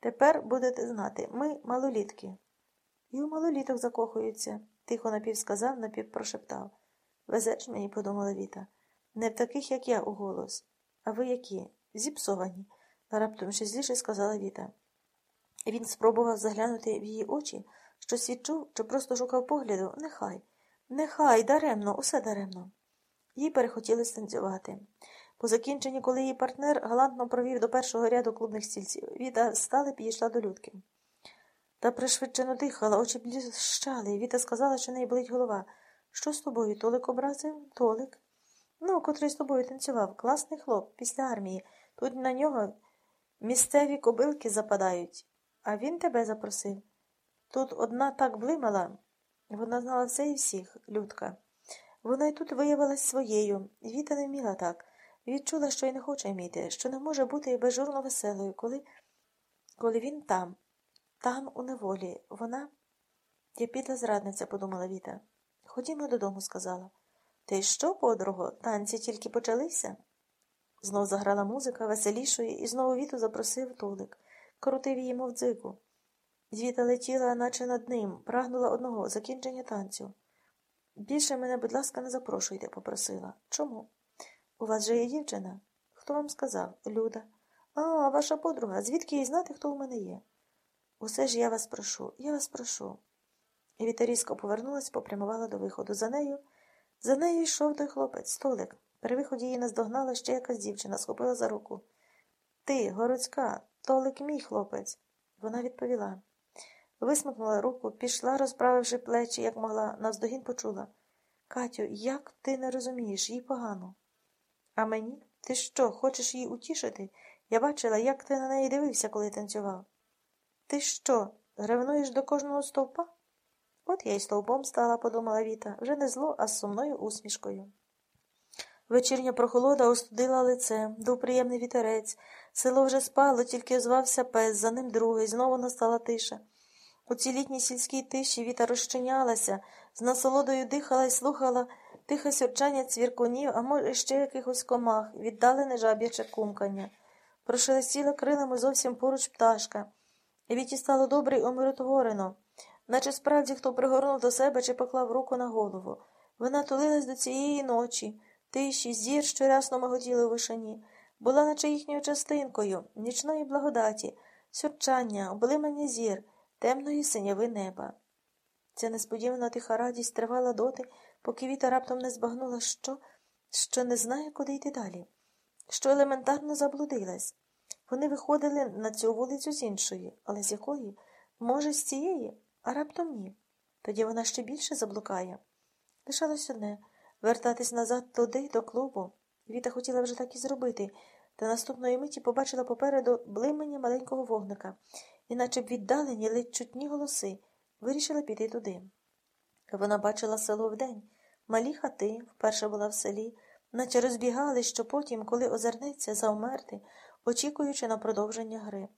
Тепер будете знати, ми малолітки. І у малоліток закохуються, тихо напівсказав, напівпрошептав. Везеш мені, подумала Віта. Не в таких, як я, у голос. А ви які? Зіпсовані, раптом ще зліше сказала Віта. Він спробував заглянути в її очі, щось відчув, чи просто шукав погляду. Нехай, нехай, даремно, усе даремно. Їй перехотілося танцювати. По закінченні, коли її партнер галантно провів до першого ряду клубних стільців, Віта стала підійшла до Людки. Та пришвидшено дихала, очі бліщали. Віта сказала, що неї болить голова. Що з тобою? Толик образив? Толик? Ну, котрий з тобою танцював. Класний хлоп, після армії. Тут на нього місцеві кобилки западають. А він тебе запросив. Тут одна так блимала. Вона знала все і всіх, Людка. Вона й тут виявилась своєю. Віта не вміла так. Відчула, що й не хоче вміти, що не може бути і безжурно веселою, коли коли він там, там, у неволі, вона. Я підла зрадниця, подумала Віта. Ходімо додому, сказала. Ти що, подруго, танці тільки почалися? Знов заграла музика, веселішої, і знову Віту запросив Толик, крутив її, мов дзику. Віта летіла, наче над ним, прагнула одного закінчення танцю. Більше мене, будь ласка, не запрошуйте, попросила. Чому? У вас же є дівчина? Хто вам сказав? Люда. А, ваша подруга, звідки їй знати, хто у мене є? Усе ж я вас прошу, я вас прошу. Віта різко повернулась, попрямувала до виходу. За нею за нею йшов той хлопець, столик. При виході її наздогнала ще якась дівчина, схопила за руку. Ти, городська, толик мій хлопець. Вона відповіла. Висмикнула руку, пішла, розправивши плечі, як могла, навздогін почула. Катю, як ти не розумієш, їй погано. А мені? Ти що, хочеш її утішити? Я бачила, як ти на неї дивився, коли танцював. Ти що, ревнуєш до кожного стовпа? От я й стовпом стала, подумала Віта, вже не зло, а з сумною усмішкою. Вечірня прохолода остудила лице, дув приємний вітерець. Село вже спало, тільки звався пес, за ним другий, знову настала тиша. У цій літній сільській тиші віта розчинялася, з насолодою дихала і слухала тихе сюрчання цвіркунів, а може, ще якихось комах, віддалене жаб'яче кумкання. Прошелестіла крилами зовсім поруч пташка. І віті стало добре й умиротворено, наче справді хто пригорнув до себе чи поклав руку на голову. Вона тулилась до цієї ночі, тиші, зір, що рясно моготіли у вишині, була наче їхньою частинкою, нічної благодаті, сюрчання, облимання зір, темної синяви неба. Ця несподівана тиха радість тривала доти, поки Віта раптом не збагнула, що, що не знає, куди йти далі, що елементарно заблудилась. Вони виходили на цю вулицю з іншої, але з якої? Може, з цієї, а раптом ні. Тоді вона ще більше заблукає. Лишалось одне вертатись назад туди, до клубу. Віта хотіла вже так і зробити, та наступної миті побачила попереду блимання маленького вогника, і наче б віддалені ледь чутні голоси, вирішила піти туди. Вона бачила село вдень, малі хати, вперше була в селі, наче розбігали, що потім, коли озирнеться, завмерти, очікуючи на продовження гри.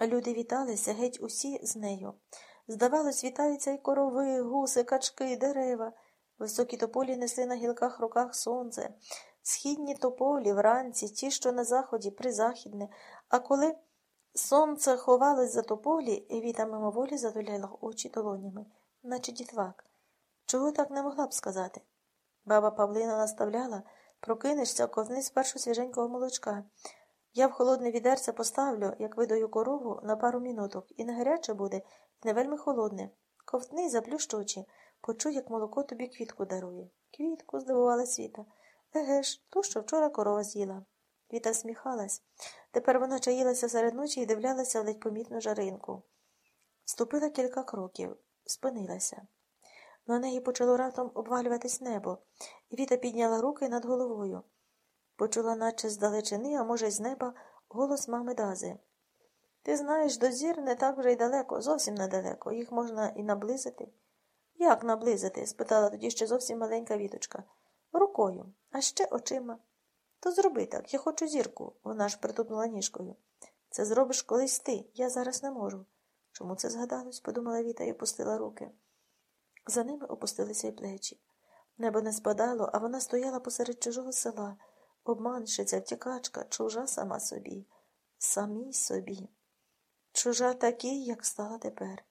Люди віталися геть усі з нею. Здавалось, вітаються й корови, гуси, качки, дерева. Високі тополі несли на гілках руках сонце, східні тополі вранці, ті, що на заході, призахідне, а коли сонце ховалось за тополі, Віта мимоволі задуляла очі долонями, наче дітвак. Чого так не могла б сказати? Баба Павлина наставляла прокинешся, ковни спершу свіженького молочка. Я в холодне відерце поставлю, як видаю корову, на пару мінуток, і не гаряче буде, і не вельми холодне. Ковтни заплющ очі, почуй, як молоко тобі квітку дарує. Квітку, здивувала світа. Еге ж, ту, що вчора корова з'їла. Віта всміхалась. Тепер вона чаїлася серед ночі і дивлялася в ледь помітну жаринку. Ступила кілька кроків, спинилася. На неї почало раптом обвалюватись небо, Віта підняла руки над головою. Почула, наче з далечини, а може, з неба, голос мами Дази. Ти знаєш, до зір не так вже й далеко, зовсім недалеко. Їх можна і наблизити. Як наблизити? спитала тоді ще зовсім маленька віточка. Рукою, а ще очима. То зроби так, я хочу зірку, вона ж притупнула ніжкою. Це зробиш колись ти, я зараз не можу. Чому це згадалось? подумала Віта і опустила руки. За ними опустилися й плечі. Небо не спадало, а вона стояла посеред чужого села, обманщиця, втікачка, чужа сама собі, самій собі. Чужа такий, як стала тепер.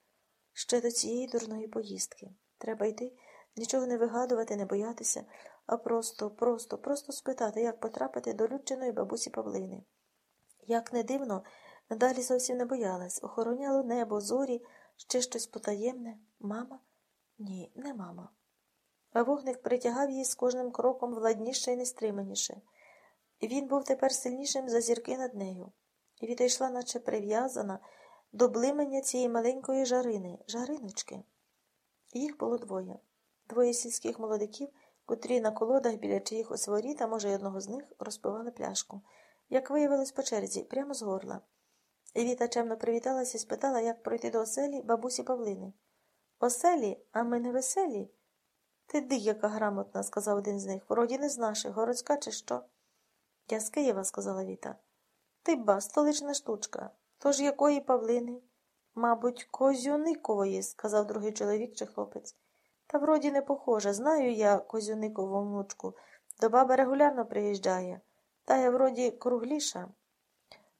Ще до цієї дурної поїздки. Треба йти, нічого не вигадувати, не боятися, а просто, просто, просто спитати, як потрапити до Людчиної бабусі Павлини. Як не дивно, далі зовсім не боялась. Охороняло небо, зорі, ще щось потаємне. Мама? Ні, не мама. А вогник притягав її з кожним кроком владніше і нестриманіше. Він був тепер сильнішим за зірки над нею. І Віта йшла, наче прив'язана, до блимання цієї маленької жарини, жариночки. Їх було двоє. Двоє сільських молодиків, котрі на колодах біля чиїхось воріт, а може й одного з них, розпивали пляшку. Як виявилось по черзі, прямо з горла. Віта чемно привіталася і спитала, як пройти до оселі бабусі Павлини. Оселі, а ми не веселі? Ти ди, яка грамотна, сказав один з них. Вроді не з наших, городська чи що? Я з Києва, сказала Віта. Ти ба, столична штучка. Тож якої Павлини? Мабуть, Козюникової, сказав другий чоловік чи хлопець. Та вроді не похожа. Знаю я Козюникову внучку. До баби регулярно приїжджає. Та я вроді кругліша.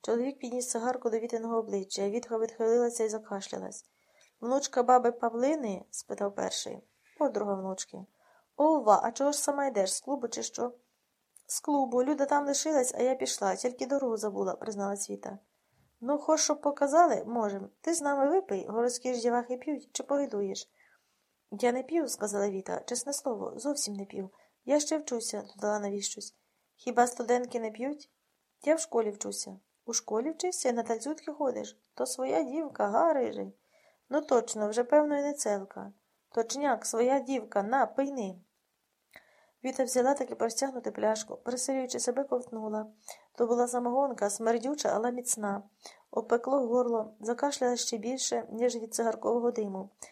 Чоловік підніс цигарку до вітиного обличчя, а Вітка відхилилася і закашлялась. Внучка баби Павлини? спитав перший. Подруга внучки. Ова, а чого ж сама йдеш? З клубу чи що? З клубу. Люда там лишилась, а я пішла, тільки дорогу забула, призналась Віта. Ну, хоч щоб показали, можем. Ти з нами випий, городські ж дівахи п'ють, чи погидуєш? Я не п'ю, сказала Віта, чесне слово, зовсім не п'ю. Я ще вчуся, додала навіщось. Хіба студентки не п'ють? Я в школі вчуся. У школі вчишся, на тальцютки ходиш. То своя дівка, га, рижий. Ну точно, вже певно, і не целка. Точняк, своя дівка, на, пийни. Віта взяла таки простягнути пляшку, присилюючи себе, ковтнула. То була самогонка, смердюча, але міцна. Опекло горло, закашляла ще більше, ніж від цигаркового диму.